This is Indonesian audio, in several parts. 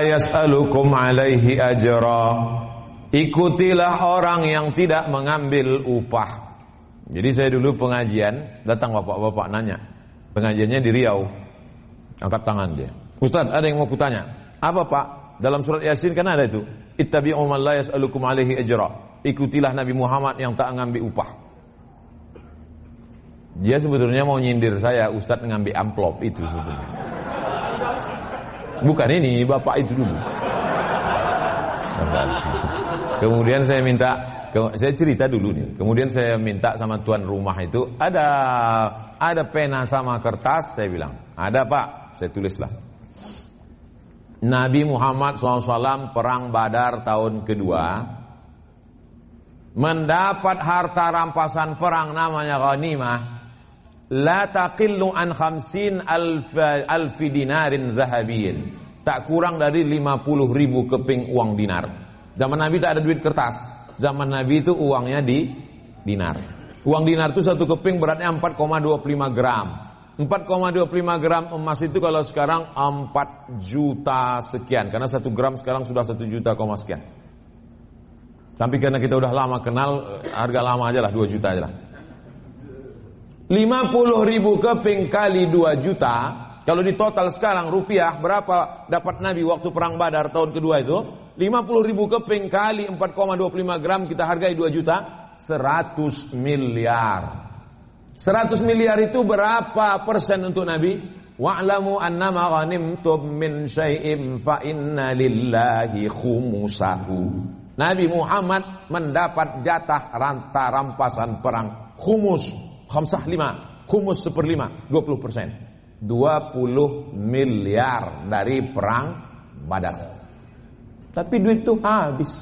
yas'alukum alaihi ajra. Ikutilah orang yang tidak mengambil upah. Jadi saya dulu pengajian, datang bapak-bapak nanya. Pengajiannya di Riau. Angkat tangan dia. Ustaz, ada yang mau kutanya. Apa pak? Dalam surat Yasin kan ada itu. Ittabi'u man la yas'alukum alaihi ajra. Ikutilah Nabi Muhammad yang tak mengambil upah. Dia sebetulnya mau nyindir saya, Ustaz ngambil amplop itu sebetulnya. Bukan ini, bapak itu dulu. Kemudian saya minta, saya cerita dulu nih. Kemudian saya minta sama tuan rumah itu, ada ada pena sama kertas, saya bilang. Ada pak, saya tulislah. Nabi Muhammad SAW perang Badar tahun kedua mendapat harta rampasan perang namanya ghanimah la taqillu an khamsin alf alfi dinarin zahabiyin tak kurang dari 50 ribu keping uang dinar. Zaman Nabi tak ada duit kertas. Zaman Nabi itu uangnya di dinar. Uang dinar itu satu keping beratnya 4,25 gram. 4,25 gram emas itu kalau sekarang 4 juta sekian. Karena satu gram sekarang sudah satu juta koma sekian. Tapi karena kita udah lama kenal harga lama aja lah 2 juta aja lah 50 ribu keping kali 2 juta. Kalau di total sekarang rupiah berapa dapat Nabi waktu perang Badar tahun kedua itu? 50 ribu keping kali 4,25 gram kita hargai 2 juta 100 miliar. 100 miliar itu berapa persen untuk Nabi? Wa'lamu annama ghanimtum min syai'in fa inna lillahi khumusahu. Nabi Muhammad mendapat jatah ranta rampasan perang. Khumus khamsah lima khumus seperlima 20 persen. 20 miliar dari perang badar. Tapi duit itu habis.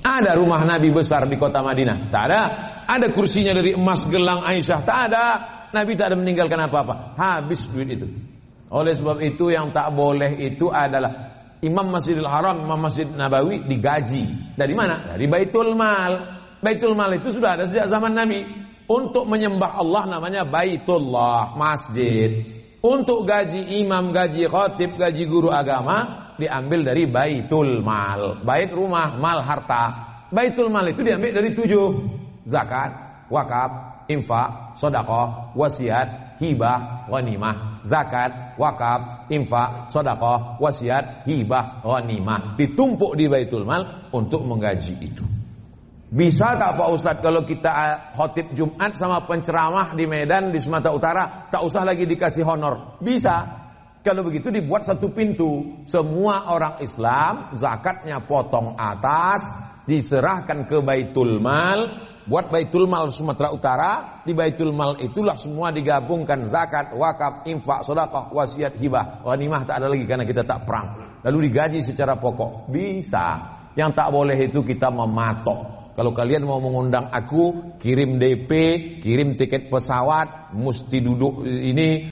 Ada rumah Nabi besar di kota Madinah? Tak ada. Ada kursinya dari emas gelang Aisyah? Tak ada. Nabi tak ada meninggalkan apa-apa. Habis duit itu. Oleh sebab itu yang tak boleh itu adalah Imam Masjidil Haram, Imam Masjid Nabawi digaji. Dari mana? Dari Baitul Mal. Baitul Mal itu sudah ada sejak zaman Nabi. Untuk menyembah Allah namanya Baitullah, masjid. Untuk gaji imam, gaji khatib, gaji guru agama diambil dari Baitul Mal. Bait rumah, mal harta. Baitul Mal itu diambil dari tujuh. Zakat, wakaf, infak, sodakoh, wasiat, hibah, ghanimah zakat, wakaf, infak, sodakoh, wasiat, hibah, ghanimah. Ditumpuk di Baitul Mal untuk menggaji itu. Bisa tak Pak Ustadz kalau kita khotib Jumat sama penceramah di Medan, di Sumatera Utara, tak usah lagi dikasih honor? Bisa. Kalau begitu dibuat satu pintu. Semua orang Islam zakatnya potong atas, diserahkan ke Baitul Mal, buat Baitul Mal Sumatera Utara, di Baitul Mal itulah semua digabungkan zakat, wakaf, infak, sedekah, wasiat, hibah. Ghanimah tak ada lagi karena kita tak perang. Lalu digaji secara pokok. Bisa. Yang tak boleh itu kita mematok. Kalau kalian mau mengundang aku, kirim DP, kirim tiket pesawat, mesti duduk ini